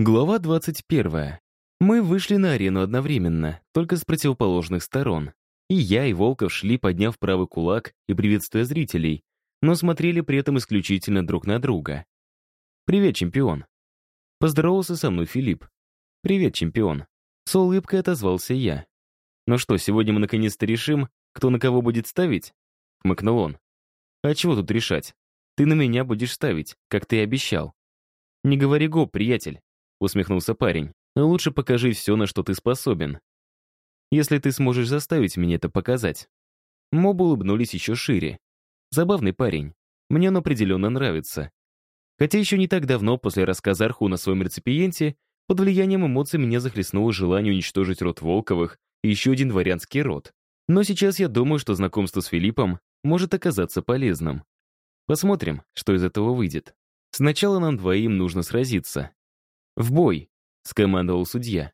Глава 21. Мы вышли на арену одновременно, только с противоположных сторон. И я, и Волков шли, подняв правый кулак и приветствуя зрителей, но смотрели при этом исключительно друг на друга. «Привет, чемпион!» Поздоровался со мной Филипп. «Привет, чемпион!» С улыбкой отозвался я. «Ну что, сегодня мы наконец-то решим, кто на кого будет ставить?» Хмыкнул он. «А чего тут решать? Ты на меня будешь ставить, как ты и обещал». «Не говори гоп, приятель усмехнулся парень. «Лучше покажи все, на что ты способен. Если ты сможешь заставить меня это показать». Мобы улыбнулись еще шире. Забавный парень. Мне он определенно нравится. Хотя еще не так давно, после рассказа Арху на своем реципиенте, под влиянием эмоций меня захлестнуло желание уничтожить род Волковых и еще один дворянский род. Но сейчас я думаю, что знакомство с Филиппом может оказаться полезным. Посмотрим, что из этого выйдет. Сначала нам двоим нужно сразиться. «В бой!» — скомандовал судья.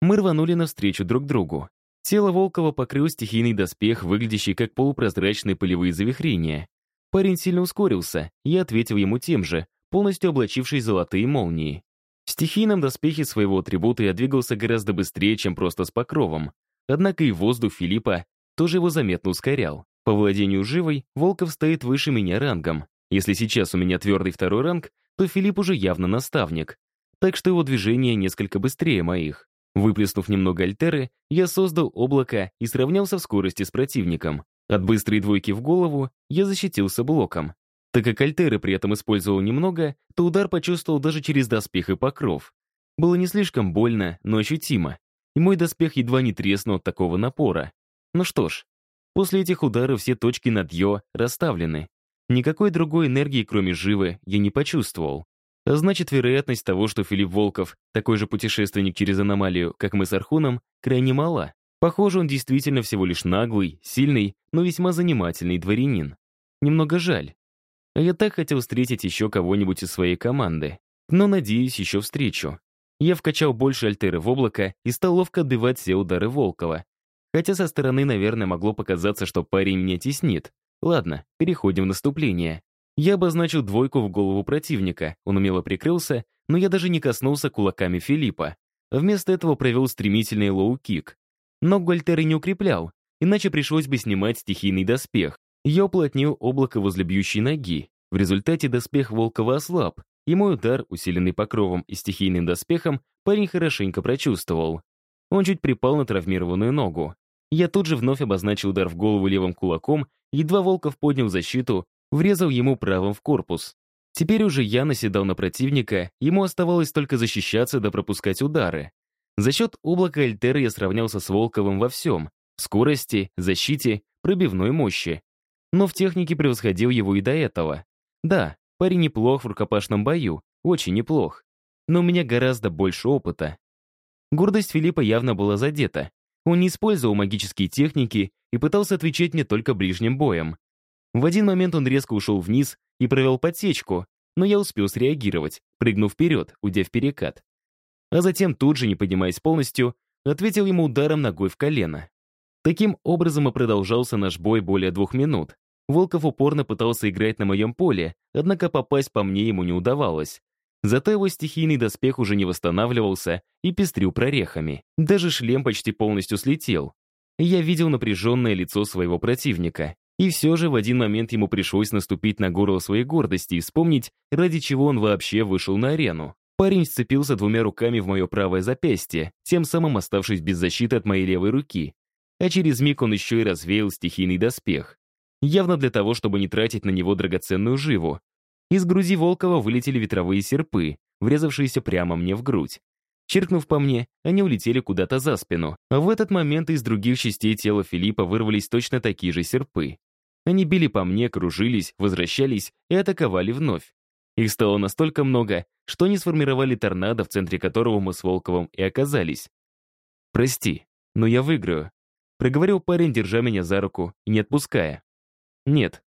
Мы рванули навстречу друг другу. Тело Волкова покрыл стихийный доспех, выглядящий как полупрозрачные полевые завихрения. Парень сильно ускорился, я ответил ему тем же, полностью облачившись золотые молнии. В стихийном доспехе своего атрибута я двигался гораздо быстрее, чем просто с покровом. Однако и воздух Филиппа тоже его заметно ускорял. По владению живой Волков стоит выше меня рангом. Если сейчас у меня твердый второй ранг, то Филипп уже явно наставник так что его движения несколько быстрее моих. Выплеснув немного альтеры, я создал облако и сравнялся в скорости с противником. От быстрой двойки в голову я защитился блоком. Так как альтеры при этом использовал немного, то удар почувствовал даже через доспех и покров. Было не слишком больно, но ощутимо. И мой доспех едва не треснул от такого напора. Ну что ж, после этих ударов все точки над «ё» расставлены. Никакой другой энергии, кроме живы, я не почувствовал. А значит, вероятность того, что Филипп Волков такой же путешественник через аномалию, как мы с Архуном, крайне мала. Похоже, он действительно всего лишь наглый, сильный, но весьма занимательный дворянин. Немного жаль. А я так хотел встретить еще кого-нибудь из своей команды. Но, надеюсь, еще встречу. Я вкачал больше альтеры в облако и стал ловко отбивать все удары Волкова. Хотя со стороны, наверное, могло показаться, что парень меня теснит. Ладно, переходим в наступление. Я обозначил двойку в голову противника, он умело прикрылся, но я даже не коснулся кулаками Филиппа. Вместо этого провел стремительный лоу-кик. Ногу альтерой не укреплял, иначе пришлось бы снимать стихийный доспех. Я уплотнил облако возле бьющей ноги. В результате доспех Волкова ослаб, и мой удар, усиленный покровом и стихийным доспехом, парень хорошенько прочувствовал. Он чуть припал на травмированную ногу. Я тут же вновь обозначил удар в голову левым кулаком, едва Волков поднял защиту, врезал ему правым в корпус. Теперь уже я наседал на противника, ему оставалось только защищаться да пропускать удары. За счет облака Альтеры я сравнялся с Волковым во всем — скорости, защите, пробивной мощи. Но в технике превосходил его и до этого. Да, парень неплох в рукопашном бою, очень неплох. Но у меня гораздо больше опыта. Гордость Филиппа явно была задета. Он не использовал магические техники и пытался отвечать мне только ближним боем. В один момент он резко ушел вниз и провел подсечку, но я успел среагировать, прыгнув вперед, уйдя в перекат. А затем тут же, не поднимаясь полностью, ответил ему ударом ногой в колено. Таким образом и продолжался наш бой более двух минут. Волков упорно пытался играть на моем поле, однако попасть по мне ему не удавалось. Зато его стихийный доспех уже не восстанавливался и пестрил прорехами. Даже шлем почти полностью слетел. Я видел напряженное лицо своего противника. И все же в один момент ему пришлось наступить на горло своей гордости и вспомнить, ради чего он вообще вышел на арену. Парень сцепился двумя руками в мое правое запястье, тем самым оставшись без защиты от моей левой руки. А через миг он еще и развеял стихийный доспех. Явно для того, чтобы не тратить на него драгоценную живу. Из груди Волкова вылетели ветровые серпы, врезавшиеся прямо мне в грудь. Чиркнув по мне, они улетели куда-то за спину, а в этот момент из других частей тела Филиппа вырвались точно такие же серпы. Они били по мне, кружились, возвращались и атаковали вновь. Их стало настолько много, что они сформировали торнадо, в центре которого мы с Волковым и оказались. «Прости, но я выиграю», — проговорил парень, держа меня за руку и не отпуская. «Нет».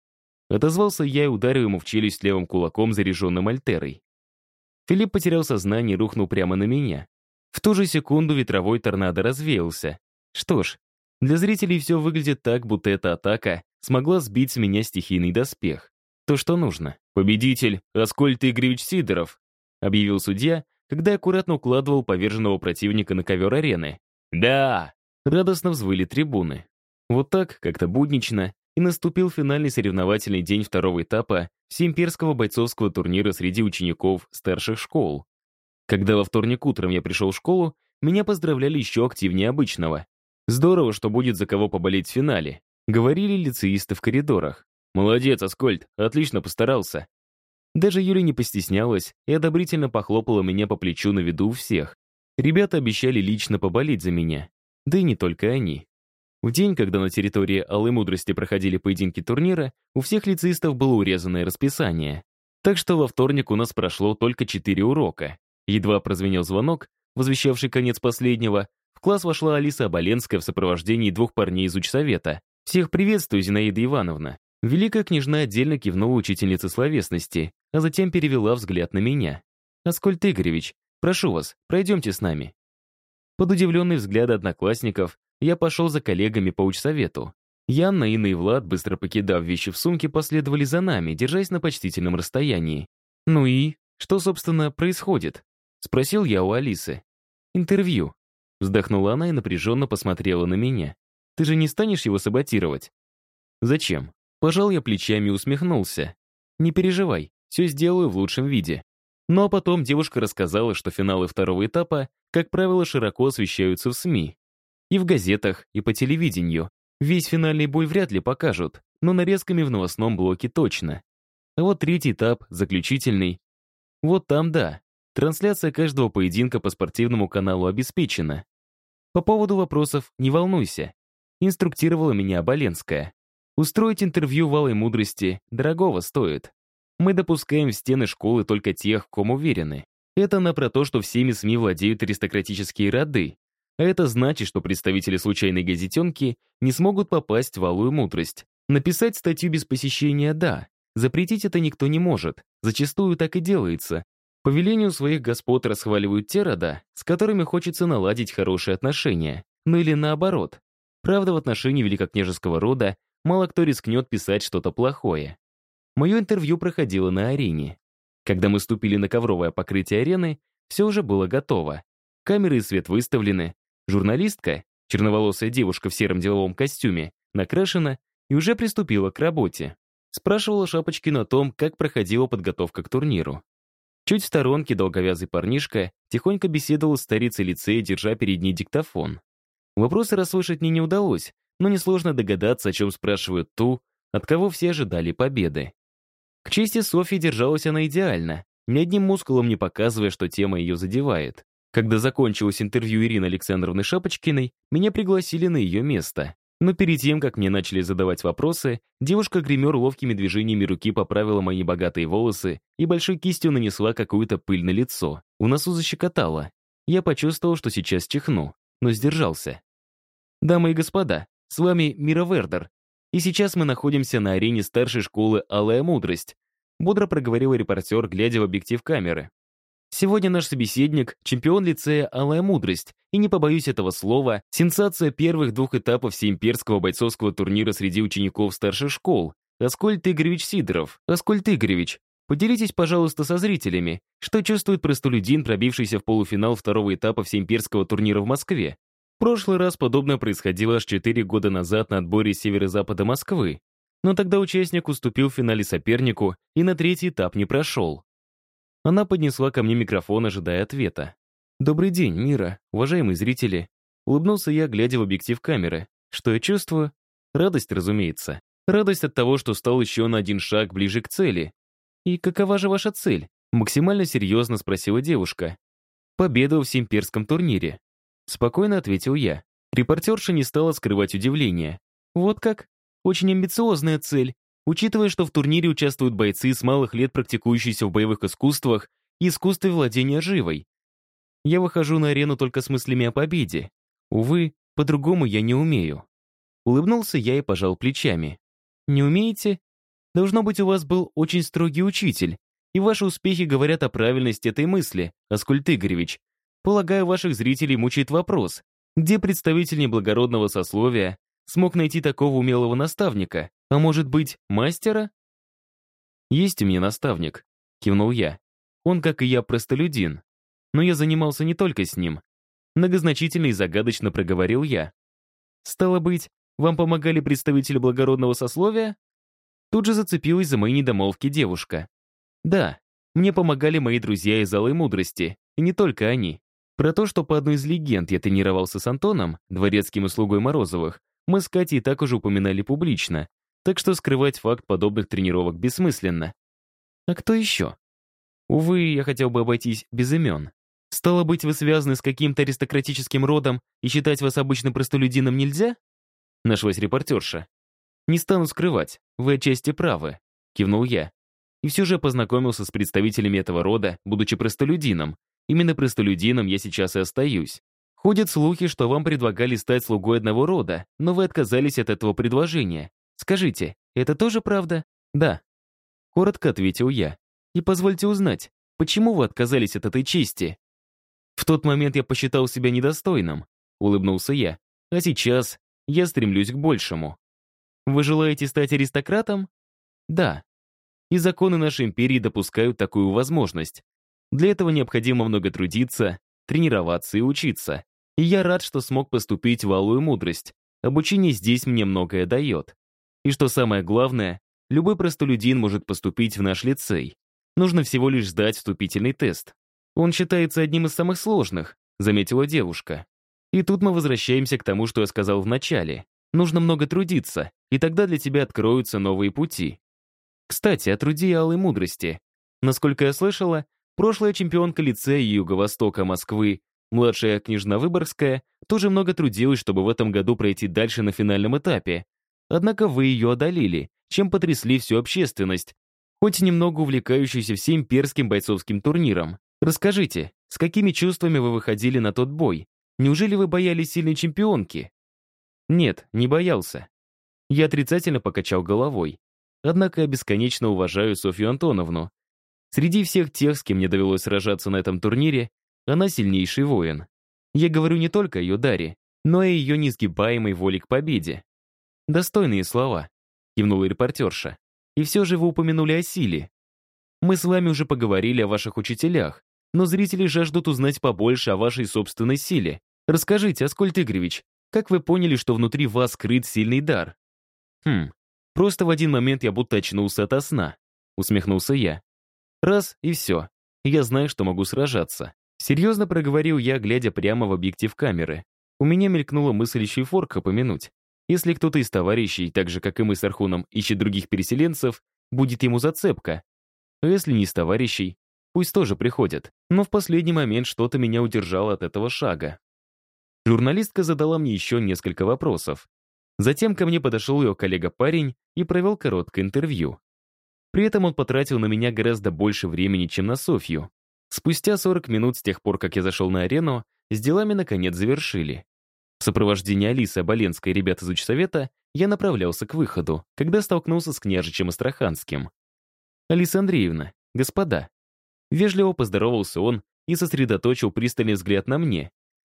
Отозвался я и ударил ему в челюсть левым кулаком, заряженным альтерой. Филипп потерял сознание и рухнул прямо на меня. В ту же секунду ветровой торнадо развеялся. Что ж, для зрителей все выглядит так, будто эта атака смогла сбить с меня стихийный доспех. То, что нужно. «Победитель Аскольд Игоревич Сидоров», объявил судья, когда аккуратно укладывал поверженного противника на ковер арены. «Да!» — радостно взвыли трибуны. Вот так, как-то буднично, и наступил финальный соревновательный день второго этапа всеимперского бойцовского турнира среди учеников старших школ. Когда во вторник утром я пришел в школу, меня поздравляли еще активнее обычного. Здорово, что будет за кого поболеть в финале. Говорили лицеисты в коридорах. «Молодец, Аскольд, отлично постарался». Даже Юля не постеснялась и одобрительно похлопала меня по плечу на виду у всех. Ребята обещали лично поболеть за меня. Да и не только они. В день, когда на территории Алой Мудрости проходили поединки турнира, у всех лицеистов было урезанное расписание. Так что во вторник у нас прошло только четыре урока. Едва прозвенел звонок, возвещавший конец последнего, в класс вошла Алиса Оболенская в сопровождении двух парней из учсовета. «Всех приветствую, Зинаида Ивановна». Великая княжна отдельно кивнула учительнице словесности, а затем перевела взгляд на меня. «Аскольд Игоревич, прошу вас, пройдемте с нами». Под удивленные взгляды одноклассников я пошел за коллегами по учсовету. Янна, Инна и Влад, быстро покидав вещи в сумке, последовали за нами, держась на почтительном расстоянии. «Ну и? Что, собственно, происходит?» — спросил я у Алисы. «Интервью». Вздохнула она и напряженно посмотрела на меня. «Ты же не станешь его саботировать?» «Зачем?» Пожал я плечами и усмехнулся. «Не переживай, все сделаю в лучшем виде». Ну а потом девушка рассказала, что финалы второго этапа, как правило, широко освещаются в СМИ. И в газетах, и по телевидению. Весь финальный бой вряд ли покажут, но нарезками в новостном блоке точно. А вот третий этап, заключительный. Вот там да. Трансляция каждого поединка по спортивному каналу обеспечена. По поводу вопросов не волнуйся. Инструктировала меня Оболенская. Устроить интервью валой мудрости дорогого стоит. Мы допускаем в стены школы только тех, в ком уверены. Это она про то, что всеми СМИ владеют аристократические роды, а это значит, что представители случайной газетенки не смогут попасть в валую мудрость. Написать статью без посещения — да. Запретить это никто не может. Зачастую так и делается. По велению своих господ расхваливают те рода, с которыми хочется наладить хорошие отношения. Ну или наоборот. Правда, в отношении великокняжеского рода мало кто рискнет писать что-то плохое. Мое интервью проходило на арене. Когда мы ступили на ковровое покрытие арены, все уже было готово. Камеры и свет выставлены, Журналистка, черноволосая девушка в сером деловом костюме, накрашена и уже приступила к работе. Спрашивала Шапочкину о том, как проходила подготовка к турниру. Чуть в сторонке долговязый парнишка тихонько беседовал с старицей лицея, держа перед ней диктофон. Вопросы расслышать мне не удалось, но несложно догадаться, о чем спрашивают ту, от кого все ожидали победы. К чести Софьи держалась она идеально, ни одним мускулом не показывая, что тема ее задевает. Когда закончилось интервью Ирины Александровны Шапочкиной, меня пригласили на ее место. Но перед тем, как мне начали задавать вопросы, девушка-гример ловкими движениями руки поправила мои богатые волосы и большой кистью нанесла какую-то пыль на лицо. У носу защекотало. Я почувствовал, что сейчас чихну, но сдержался. «Дамы и господа, с вами Мира Вердер, и сейчас мы находимся на арене старшей школы «Алая мудрость», бодро проговорил репортер, глядя в объектив камеры. Сегодня наш собеседник — чемпион лицея «Алая мудрость», и не побоюсь этого слова, сенсация первых двух этапов всеимперского бойцовского турнира среди учеников старших школ. Аскольд Игоревич Сидоров. Аскольд Игоревич, поделитесь, пожалуйста, со зрителями, что чувствует простолюдин, пробившийся в полуфинал второго этапа всеимперского турнира в Москве. В прошлый раз подобное происходило аж четыре года назад на отборе северо-запада Москвы. Но тогда участник уступил в финале сопернику и на третий этап не прошел. Она поднесла ко мне микрофон, ожидая ответа. «Добрый день, Мира, уважаемые зрители». Улыбнулся я, глядя в объектив камеры. Что я чувствую? Радость, разумеется. Радость от того, что стал еще на один шаг ближе к цели. «И какова же ваша цель?» Максимально серьезно спросила девушка. «Победа в всеимперском турнире». Спокойно ответил я. Репортерша не стала скрывать удивление. «Вот как? Очень амбициозная цель. Учитывая, что в турнире участвуют бойцы с малых лет, практикующиеся в боевых искусствах и искусстве владения живой. Я выхожу на арену только с мыслями о победе. Увы, по-другому я не умею. Улыбнулся я и пожал плечами. Не умеете? Должно быть, у вас был очень строгий учитель, и ваши успехи говорят о правильности этой мысли, Аскольд Игоревич. Полагаю, ваших зрителей мучает вопрос, где представитель неблагородного сословия смог найти такого умелого наставника? А может быть, мастера? Есть у меня наставник, кивнул я. Он, как и я, простолюдин. но я занимался не только с ним. Многозначительно и загадочно проговорил я. «Стало быть, вам помогали представители благородного сословия?» Тут же зацепилась за мои недомолвки девушка. «Да, мне помогали мои друзья из Алой Мудрости, и не только они. Про то, что по одной из легенд я тренировался с Антоном, дворецким и слугой Морозовых, мы с Катей так уже упоминали публично, так что скрывать факт подобных тренировок бессмысленно. А кто еще? Увы, я хотел бы обойтись без имен. Стало быть, вы связаны с каким-то аристократическим родом и считать вас обычным простолюдином нельзя? Нашлась репортерша. Не стану скрывать, вы отчасти правы, кивнул я. И все же познакомился с представителями этого рода, будучи простолюдином. Именно простолюдином я сейчас и остаюсь. Ходят слухи, что вам предлагали стать слугой одного рода, но вы отказались от этого предложения. Скажите, это тоже правда? Да. Коротко ответил я. И позвольте узнать, почему вы отказались от этой чести? В тот момент я посчитал себя недостойным, улыбнулся я. А сейчас я стремлюсь к большему. Вы желаете стать аристократом? Да. И законы нашей империи допускают такую возможность. Для этого необходимо много трудиться, тренироваться и учиться. И я рад, что смог поступить в Алую Мудрость. Обучение здесь мне многое дает. И что самое главное, любой простолюдин может поступить в наш лицей. Нужно всего лишь сдать вступительный тест. Он считается одним из самых сложных, заметила девушка. И тут мы возвращаемся к тому, что я сказал в начале. Нужно много трудиться, и тогда для тебя откроются новые пути. Кстати, о труде и алой мудрости. Насколько я слышала, прошлая чемпионка лицея Юго-Востока Москвы, младшая княжна Выборгская, тоже много трудилась, чтобы в этом году пройти дальше на финальном этапе, Однако вы ее одолели, чем потрясли всю общественность, хоть немного увлекающуюся всем перским бойцовским турниром. Расскажите, с какими чувствами вы выходили на тот бой? Неужели вы боялись сильной чемпионки? Нет, не боялся. Я отрицательно покачал головой. Однако я бесконечно уважаю Софью Антоновну. Среди всех тех, с кем мне довелось сражаться на этом турнире, она сильнейший воин. Я говорю не только о ее даре, но и ее несгибаемой воле к победе. «Достойные слова», — кивнула репортерша. «И все же вы упомянули о силе. Мы с вами уже поговорили о ваших учителях, но зрители жаждут узнать побольше о вашей собственной силе. Расскажите, Аскольд Игоревич, как вы поняли, что внутри вас скрыт сильный дар?» «Хм, просто в один момент я будто очнулся ото сна», — усмехнулся я. «Раз, и все. Я знаю, что могу сражаться». Серьезно проговорил я, глядя прямо в объектив камеры. У меня мелькнула мысль еще и форка помянуть. Если кто-то из товарищей, так же, как и мы с Архуном, ищет других переселенцев, будет ему зацепка. А если не из товарищей, пусть тоже приходят. Но в последний момент что-то меня удержало от этого шага. Журналистка задала мне еще несколько вопросов. Затем ко мне подошел ее коллега-парень и провел короткое интервью. При этом он потратил на меня гораздо больше времени, чем на Софью. Спустя 40 минут с тех пор, как я зашел на арену, с делами наконец завершили. В сопровождении Алисы Оболенской и ребят из учсовета я направлялся к выходу, когда столкнулся с княжичем Астраханским. «Алиса Андреевна, господа». Вежливо поздоровался он и сосредоточил пристальный взгляд на мне.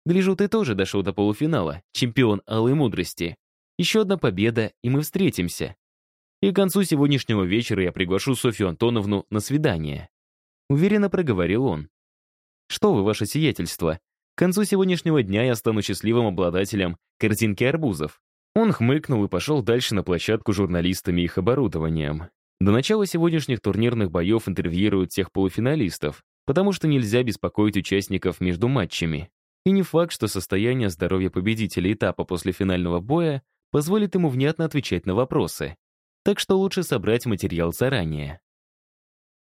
«Гляжу, ты тоже дошел до полуфинала, чемпион Алой Мудрости. Еще одна победа, и мы встретимся. И к концу сегодняшнего вечера я приглашу Софью Антоновну на свидание». Уверенно проговорил он. «Что вы, ваше сиятельство, к концу сегодняшнего дня я стану счастливым обладателем картинки арбузов. Он хмыкнул и пошел дальше на площадку журналистами и их оборудованием. До начала сегодняшних турнирных боев интервьюируют всех полуфиналистов, потому что нельзя беспокоить участников между матчами. И не факт, что состояние здоровья победителя этапа после финального боя позволит ему внятно отвечать на вопросы. Так что лучше собрать материал заранее.